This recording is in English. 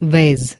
vase